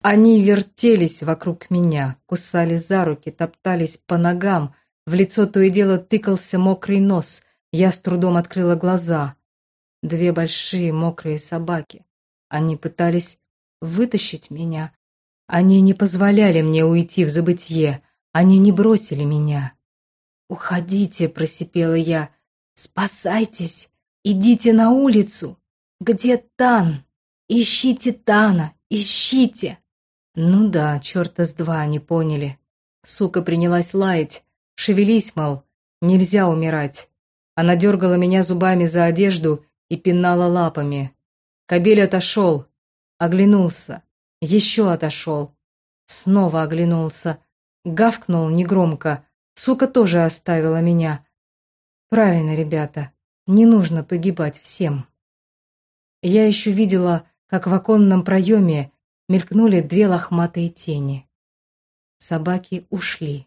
Они вертелись вокруг меня, кусали за руки, топтались по ногам, в лицо то и дело тыкался мокрый нос. Я с трудом открыла глаза. Две большие мокрые собаки. Они пытались вытащить меня. Они не позволяли мне уйти в забытье. Они не бросили меня. «Уходите!» – просипела я. «Спасайтесь! Идите на улицу! Где Тан? Ищите Тана! Ищите!» Ну да, черта с два они поняли. Сука принялась лаять. Шевелись, мол, нельзя умирать. Она дергала меня зубами за одежду и пинала лапами. Кобель отошел, оглянулся, еще отошел, снова оглянулся, гавкнул негромко. Сука тоже оставила меня. Правильно, ребята, не нужно погибать всем. Я еще видела, как в оконном проеме мелькнули две лохматые тени. Собаки ушли.